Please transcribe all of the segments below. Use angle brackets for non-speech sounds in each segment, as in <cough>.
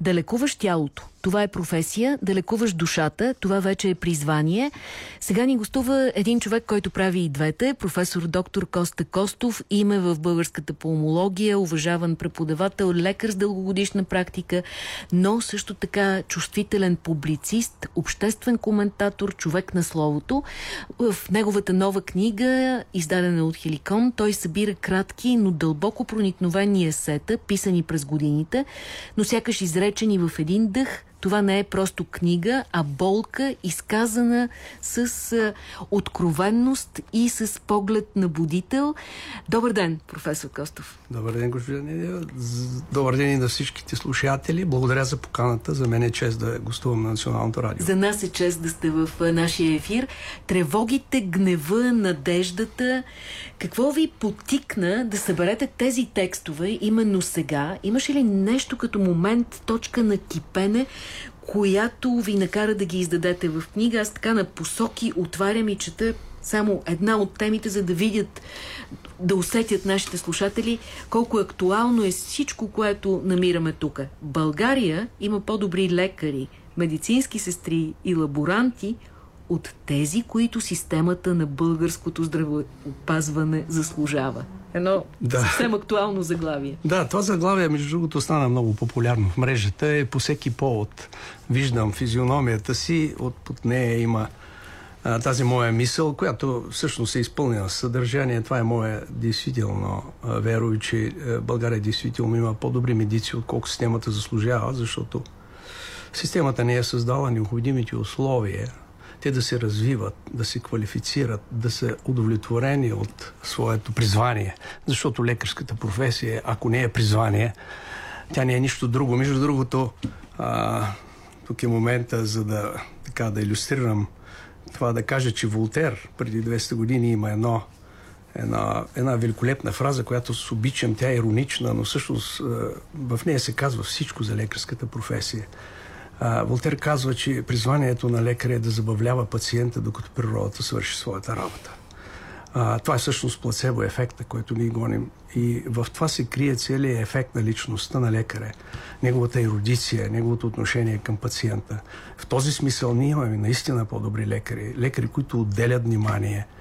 Да лекуваш тялото. Това е професия. Да лекуваш душата. Това вече е призвание. Сега ни гостува един човек, който прави и двете. Професор доктор Коста Костов. Име в българската пулмология. Уважаван преподавател, лекар с дългогодишна практика, но също така чувствителен публицист, обществен коментатор, човек на словото. В неговата нова книга, издадена от Хеликон, той събира кратки, но дълбоко проникновени есета, писани през годините, но сякаш изречени в един дъх, това не е просто книга, а болка, изказана с откровенност и с поглед на будител. Добър ден, професор Костов. Добър ден, господин Добър ден и на всичките слушатели. Благодаря за поканата. За мен е чест да гостувам на Националното радио. За нас е чест да сте в нашия ефир. Тревогите, гнева, надеждата. Какво ви потикна да съберете тези текстове именно сега? Имаше ли нещо като момент, точка на кипене, която ви накара да ги издадете в книга. Аз така на посоки отварям и чета само една от темите, за да видят, да усетят нашите слушатели колко актуално е всичко, което намираме тук. България има по-добри лекари, медицински сестри и лаборанти от тези, които системата на българското здравеопазване заслужава. Едно да. съвсем актуално заглавие. Да, това заглавие, между другото, стана много популярно в мрежата. Е по всеки повод. Виждам физиономията си, от, под нея има а, тази моя мисъл, която всъщност е изпълнена с съдържание. Това е моя действително веро, че България действително има по-добри медици, отколко системата заслужава, защото системата не е създала необходимите условия те да се развиват, да се квалифицират, да са удовлетворени от своето призвание. Защото лекарската професия, ако не е призвание, тя не е нищо друго. Между другото, а, тук е момента, за да, така, да иллюстрирам това да кажа, че Волтер преди 200 години има едно, една, една великолепна фраза, която с обичам, тя е иронична, но всъщност в нея се казва всичко за лекарската професия. А, Волтер казва, че призванието на лекаря е да забавлява пациента, докато природата свърши своята работа. А, това е всъщност плацебо ефекта, който ние гоним. И в това се крие целият ефект на личността на лекаря, неговата ерудиция, неговото отношение към пациента. В този смисъл ние имаме наистина по-добри лекари. Лекари, които отделят внимание –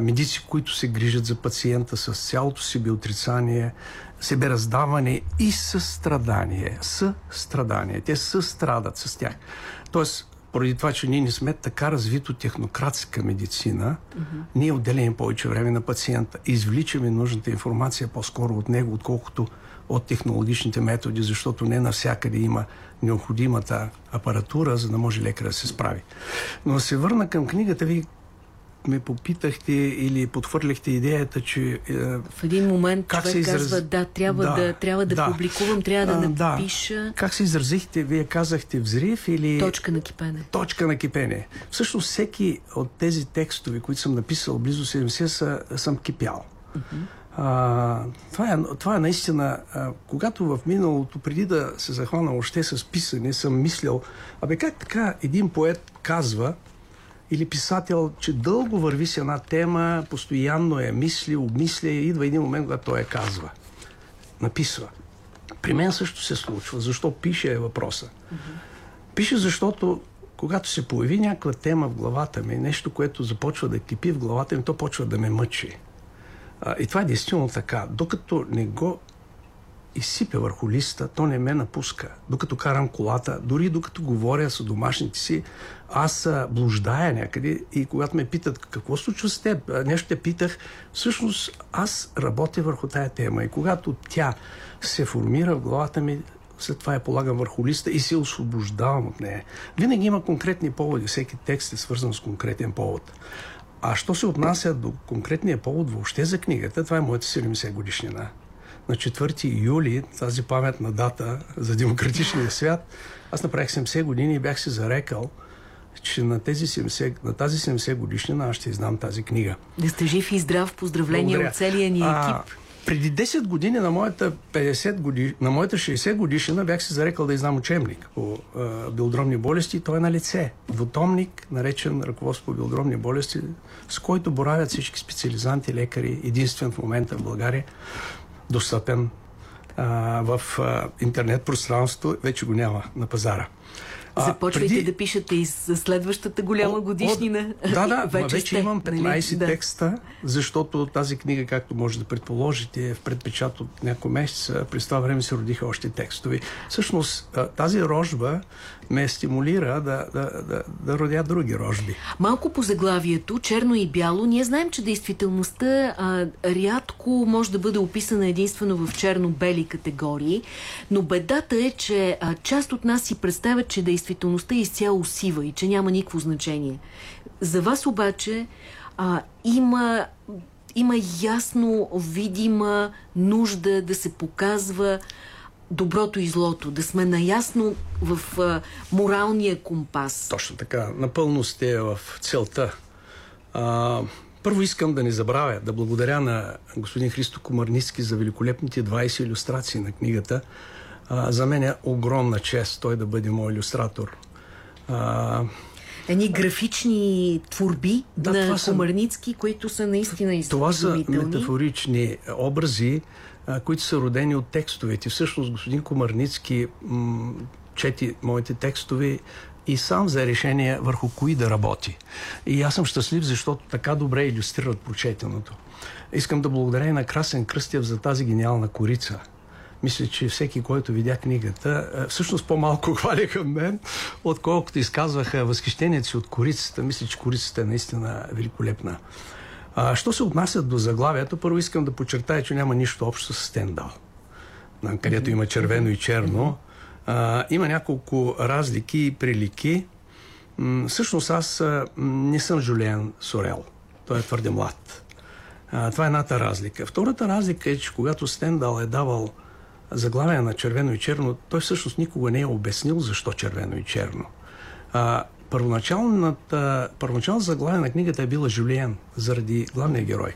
медици, които се грижат за пациента с цялото си биотрицание, себераздаване и състрадание. Състрадание. Те състрадат с тях. Тоест, поради това, че ние не сме така развито технократска медицина, mm-hmm. ние отделяме повече време на пациента. Извличаме нужната информация по-скоро от него, отколкото от технологичните методи, защото не навсякъде има необходимата апаратура, за да може лекар да се справи. Но се върна към книгата ви, ме попитахте или подхвърлихте идеята, че... Е, в един момент как човек израз... казва, да, трябва да, да, трябва да, да публикувам, трябва да напиша. Да. Как се изразихте? Вие казахте взрив или... Точка на кипене. Точка на кипене. Всъщност всеки от тези текстове, които съм написал близо 70, са, съм кипял. Uh-huh. А, това, е, това е наистина, а, когато в миналото, преди да се захвана още с писане, съм мислял, абе как така един поет казва, или писател, че дълго върви с една тема, постоянно е мисли, обмисля и идва един момент, когато той я казва. Написва. При мен също се случва. Защо пише е въпроса. Пише, защото когато се появи някаква тема в главата ми, нещо, което започва да кипи в главата ми, то почва да ме мъчи. А, и това е действително така. Докато не го изсипе върху листа, то не ме напуска. Докато карам колата, дори докато говоря с домашните си, аз блуждая някъде и когато ме питат какво случва с теб, нещо те питах, всъщност аз работя върху тая тема и когато тя се формира в главата ми, след това я полагам върху листа и се освобождавам от нея. Винаги има конкретни поводи, всеки текст е свързан с конкретен повод. А що се отнася до конкретния повод въобще за книгата, това е моята 70 годишнина на 4 юли, тази паметна дата за демократичния свят, аз направих 70 години и бях се зарекал, че на, тези 70, на тази 70 годишнина аз ще издам тази книга. Да сте жив и здрав. Поздравления Благодаря. от целия ни екип. А, преди 10 години на моята 50 годиш, на моята 60 годишна бях се зарекал да издам учебник по а, биодромни болести. Той е на лице. Двутомник, наречен ръководство по биодромни болести, с който боравят всички специализанти, лекари, единствен в момента в България достъпен а, в а, интернет пространството вече го няма на пазара. Започвайте преди... да пишете и следващата голяма о, годишнина. О, да, да, <laughs> вече, вече сте, имам 15 нали? текста, защото тази книга, както може да предположите, е в предпечат от няколко месеца. През това време се родиха още текстови. Всъщност, тази рожба ме стимулира да, да, да, да родя други рожби. Малко по заглавието, черно и бяло, ние знаем, че действителността а, рядко може да бъде описана единствено в черно-бели категории, но бедата е, че а, част от нас си представят, че действителността е изцяло сива и че няма никакво значение. За вас обаче а, има има ясно видима нужда да се показва доброто и злото, да сме наясно в а, моралния компас. Точно така. Напълно сте в целта. А, първо искам да не забравя да благодаря на господин Христо Комарницки за великолепните 20 иллюстрации на книгата. А, за мен е огромна чест той да бъде мой иллюстратор. А, Едни графични творби да, на Комарницки, които са наистина изумителни. Това са метафорични образи, които са родени от текстовете. Всъщност господин Комарницки чети моите текстове и сам за решение върху кои да работи. И аз съм щастлив, защото така добре иллюстрират прочетеното. Искам да благодаря и на Красен Кръстев за тази гениална корица. Мисля, че всеки, който видя книгата, всъщност по-малко <laughs> хвали към мен, отколкото изказваха възхищението си от корицата. Мисля, че корицата е наистина великолепна. А, що се отнася до заглавието, първо искам да подчертая, че няма нищо общо с Стендал, където има червено и черно. А, има няколко разлики и прилики. М- всъщност аз а, не съм Жулиан Сорел. Той е твърде млад. А, това е едната разлика. Втората разлика е, че когато Стендал е давал заглавия на червено и черно, той всъщност никога не е обяснил защо червено и черно. А, първоначалната, първоначалната заглавие на книгата е била Жулиен, заради главния герой.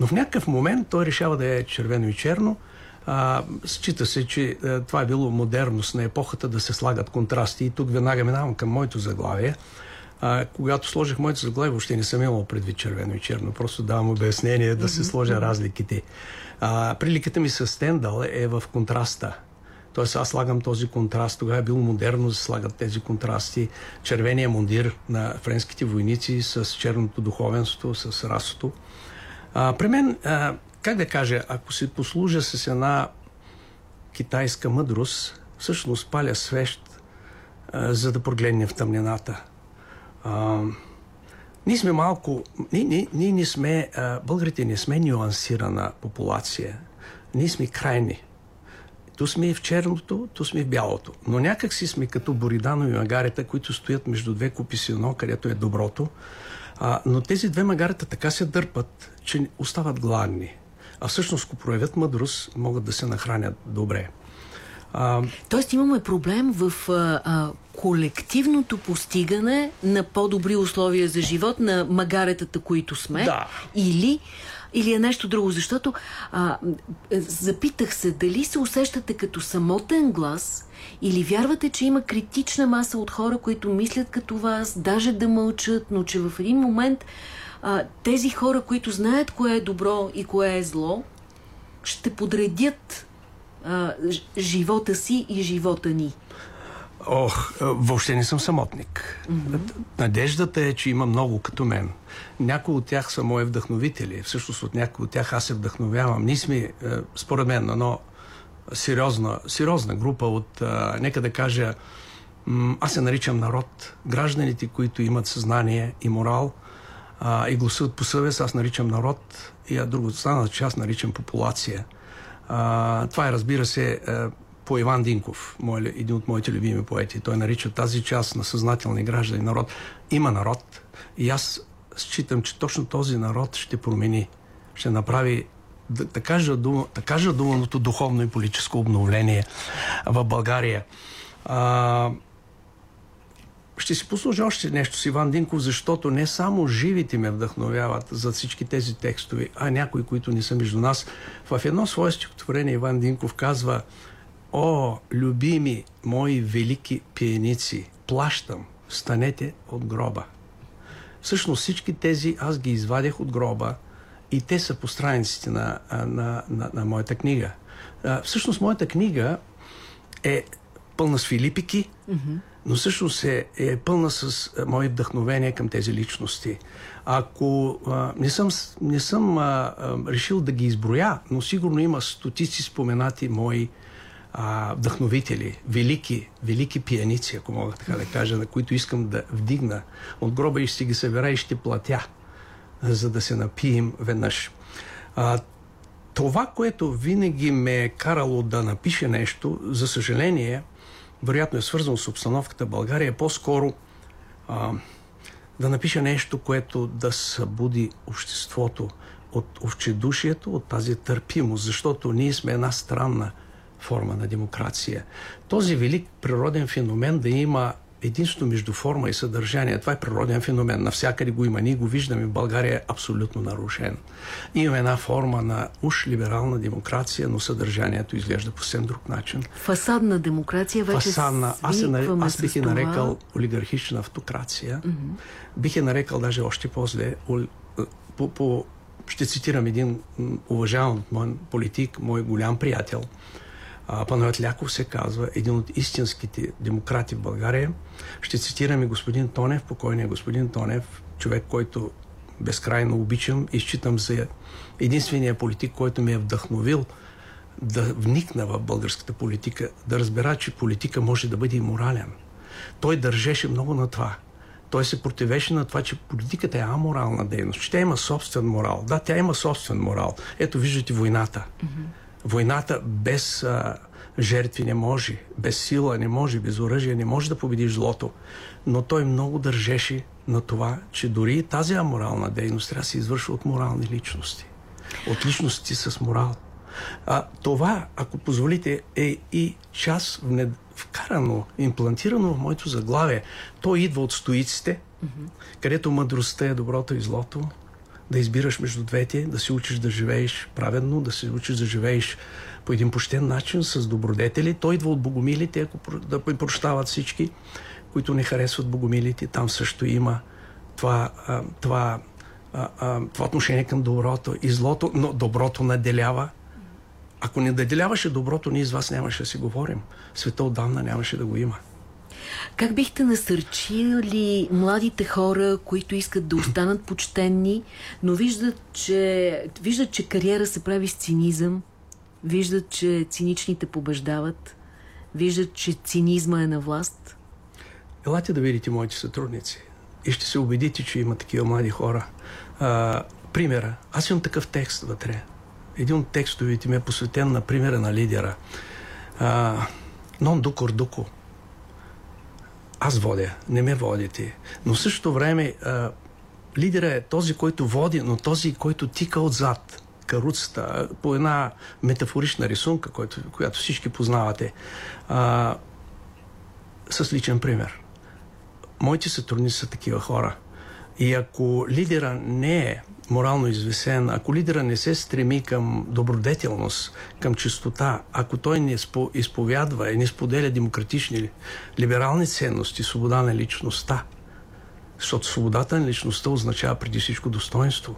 Но в някакъв момент той решава да е червено и черно. А, счита се, че а, това е било модерност на епохата да се слагат контрасти. И тук веднага минавам към моето заглавие. А, когато сложих моето заглавие, въобще не съм имал предвид червено и черно. Просто давам обяснение да се сложа разликите. А, приликата ми с Стендал е в контраста. Тоест аз слагам този контраст. Тогава е било модерно да слагат тези контрасти. Червения мундир на френските войници с черното духовенство, с расото. А, при мен, а, как да кажа, ако се послужа с една китайска мъдрост, всъщност паля свещ, а, за да прогледне в тъмнината. А, ние сме малко... Ние, ние, ние не сме... Българите не сме нюансирана популация. Ние сме крайни. Ту сме и в черното, ту сме и в бялото. Но някак си сме като Боридано и Магарета, които стоят между две купи сино, където е доброто. А, но тези две магарета така се дърпат, че остават гладни. А всъщност, ако проявят мъдрост, могат да се нахранят добре. А... Тоест имаме проблем в а, а, колективното постигане на по-добри условия за живот на магаретата, които сме. Да. Или или е нещо друго? Защото а, запитах се дали се усещате като самотен глас или вярвате, че има критична маса от хора, които мислят като вас, даже да мълчат, но че в един момент а, тези хора, които знаят кое е добро и кое е зло, ще подредят а, живота си и живота ни. Ох, въобще не съм самотник. Mm-hmm. Надеждата е, че има много като мен. Някои от тях са мои вдъхновители. Всъщност от някои от тях аз се вдъхновявам. Ние сме, според мен, едно сериозна, сериозна група от, нека да кажа, аз се наричам народ. Гражданите, които имат съзнание и морал и гласуват по съвест, аз наричам народ и а другото стана част наричам популация. А, това е, разбира се, по Иван Динков, мой, един от моите любими поети. Той нарича тази част на съзнателни граждани народ. Има народ и аз считам, че точно този народ ще промени, ще направи така жадуваното духовно и политическо обновление в България. А, ще си послужа още нещо с Иван Динков, защото не само живите ме вдъхновяват за всички тези текстове, а някои, които не са между нас. В едно свое стихотворение Иван Динков казва О, любими мои велики пиеници, плащам, станете от гроба. Всъщност всички тези аз ги извадях от гроба и те са по страниците на, на, на, на моята книга. Всъщност, моята книга е пълна с филипики, mm-hmm. Но всъщност е, е пълна с мои вдъхновения към тези личности. Ако а, не съм, не съм а, а, решил да ги изброя, но сигурно има стотици споменати мои а, вдъхновители, велики, велики пияници, ако мога така да кажа, на които искам да вдигна от гроба и ще ги събера и ще платя, за да се напием веднъж. А, това, което винаги ме е карало да напише нещо, за съжаление, вероятно е свързано с обстановката в България, е по-скоро да напиша нещо, което да събуди обществото от овчедушието, от тази търпимост, защото ние сме една странна форма на демокрация. Този велик природен феномен да има единство между форма и съдържание. Това е природен феномен. Навсякъде го има. Ние го виждаме. В България е абсолютно нарушен. Има една форма на уж либерална демокрация, но съдържанието изглежда по съвсем друг начин. Фасадна демокрация вече Фасадна. Аз, е, аз бих е нарекал олигархична автокрация. Mm-hmm. Бих е нарекал даже още по-зле по, по, ще цитирам един уважаван мой политик, мой голям приятел, Панайот Ляков се казва, един от истинските демократи в България. Ще цитираме господин Тонев, покойния господин Тонев, човек, който безкрайно обичам и считам за единствения политик, който ми е вдъхновил да вникна в българската политика, да разбера, че политика може да бъде и морален. Той държеше много на това. Той се противеше на това, че политиката е аморална дейност, че тя има собствен морал. Да, тя има собствен морал. Ето, виждате войната. Mm-hmm Войната без а, жертви не може, без сила не може, без оръжие не може да победиш злото. Но той много държеше на това, че дори тази аморална дейност трябва да се извършва от морални личности. От личности с морал. А, това, ако позволите, е и част внед... вкарано, имплантирано в моето заглавие. То идва от стоиците, mm-hmm. където мъдростта е доброто и злото, да избираш между двете, да се учиш да живееш праведно, да се учиш да живееш по един почтен начин, с добродетели. Той идва от богомилите, ако да прощават всички, които не харесват богомилите. Там също има това, това, това отношение към доброто и злото, но доброто наделява. Ако не наделяваше доброто, ние с вас нямаше да си говорим. Света отдавна нямаше да го има. Как бихте насърчили младите хора, които искат да останат почтенни, но виждат, че, виждат, че кариера се прави с цинизъм, виждат, че циничните побеждават, виждат, че цинизма е на власт? Елате да видите моите сътрудници и ще се убедите, че има такива млади хора. А, примера. Аз имам такъв текст вътре. Един от текстовете ми е посветен на примера на лидера. А, нон дукор дуко аз водя, не ме водите. Но в същото време а, лидера е този, който води, но този, който тика отзад каруцата, по една метафорична рисунка, който, която всички познавате, а, с личен пример. Моите сътрудници са такива хора. И ако лидера не е морално извесен, ако лидера не се стреми към добродетелност, към чистота, ако той не изповядва и не споделя демократични, либерални ценности, свобода на личността, защото свободата на личността означава преди всичко достоинство,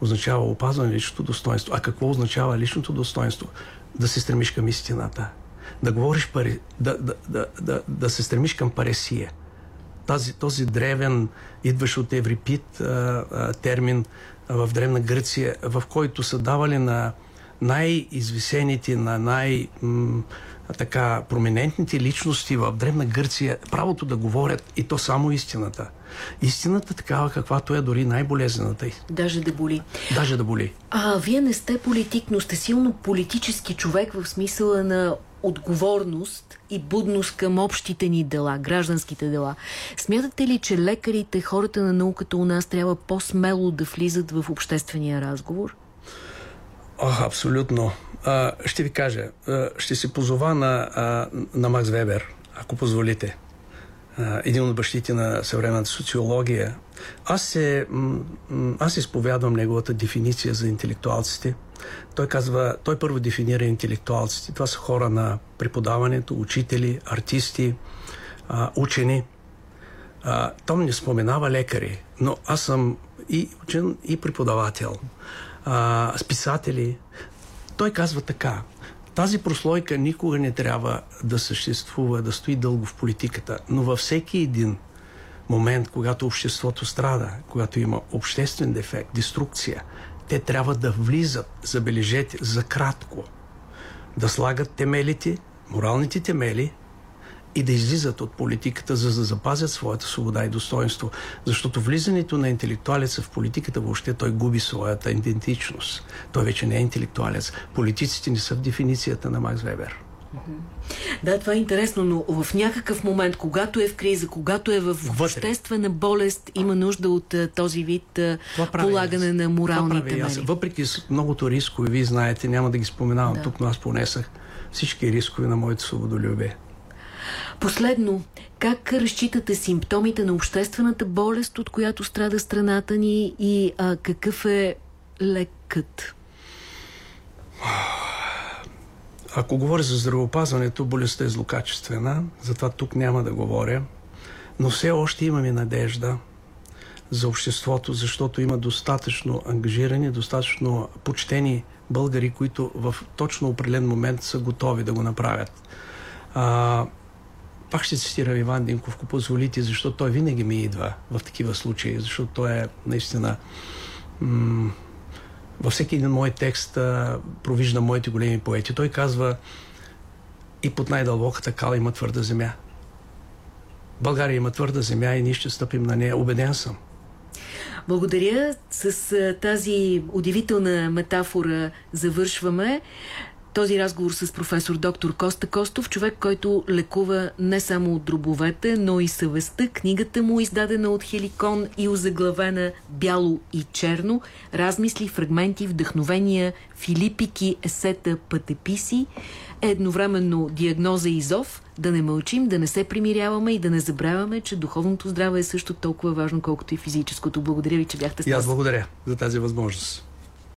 означава опазване на личното достоинство. А какво означава личното достоинство? Да се стремиш към истината, да говориш пари, да, да, да, да, да се стремиш към паресия. Тази, този древен, идващ от Еврипит а, а, термин в Древна Гърция, в който са давали на най-извисените, на най- така променентните личности в Древна Гърция правото да говорят и то само истината. Истината такава, каквато е дори най-болезнената. Даже да боли. Даже да боли. А вие не сте политик, но сте силно политически човек в смисъла на отговорност и будност към общите ни дела, гражданските дела. Смятате ли, че лекарите, хората на науката у нас трябва по-смело да влизат в обществения разговор? О, абсолютно. А, ще ви кажа, ще се позова на, на Макс Вебер, ако позволите. Един от бащите на съвременната социология. Аз, се, аз изповядвам неговата дефиниция за интелектуалците – той казва, той първо дефинира интелектуалците. Това са хора на преподаването, учители, артисти, учени. Том не споменава лекари, но аз съм и учен, и преподавател. А, с писатели. Той казва така. Тази прослойка никога не трябва да съществува, да стои дълго в политиката, но във всеки един момент, когато обществото страда, когато има обществен дефект, деструкция, те трябва да влизат, забележете, за кратко, да слагат темелите, моралните темели и да излизат от политиката, за да запазят своята свобода и достоинство. Защото влизането на интелектуалеца в политиката въобще той губи своята идентичност. Той вече не е интелектуалец. Политиците не са в дефиницията на Макс Вебер. Да, това е интересно, но в някакъв момент, когато е в криза, когато е в Вътре. обществена болест, има нужда от този вид полагане на морални темели. Въпреки многото рискове, вие знаете, няма да ги споменавам да. тук, но аз понесах всички рискове на моето свободолюбие. Последно, как разчитате симптомите на обществената болест, от която страда страната ни и а, какъв е лекът? Ако говоря за здравеопазването, болестта е злокачествена, затова тук няма да говоря. Но все още имаме надежда за обществото, защото има достатъчно ангажирани, достатъчно почтени българи, които в точно определен момент са готови да го направят. А, пак ще цитирам Иван Динков, ако позволите, защото той винаги ми идва в такива случаи, защото той е наистина във всеки един мой текст а, провижда моите големи поети. Той казва и под най-дълбоката кала има твърда земя. България има твърда земя и ние ще стъпим на нея. Убеден съм. Благодаря. С тази удивителна метафора завършваме. Този разговор с професор доктор Коста Костов, човек, който лекува не само от дробовете, но и съвестта. Книгата му, издадена от Хеликон и озаглавена бяло и черно, размисли, фрагменти, вдъхновения, филипики, есета, пътеписи, е едновременно диагноза и зов, да не мълчим, да не се примиряваме и да не забравяме, че духовното здраве е също толкова важно, колкото и физическото. Благодаря ви, че бяхте с нас. И аз благодаря за тази възможност.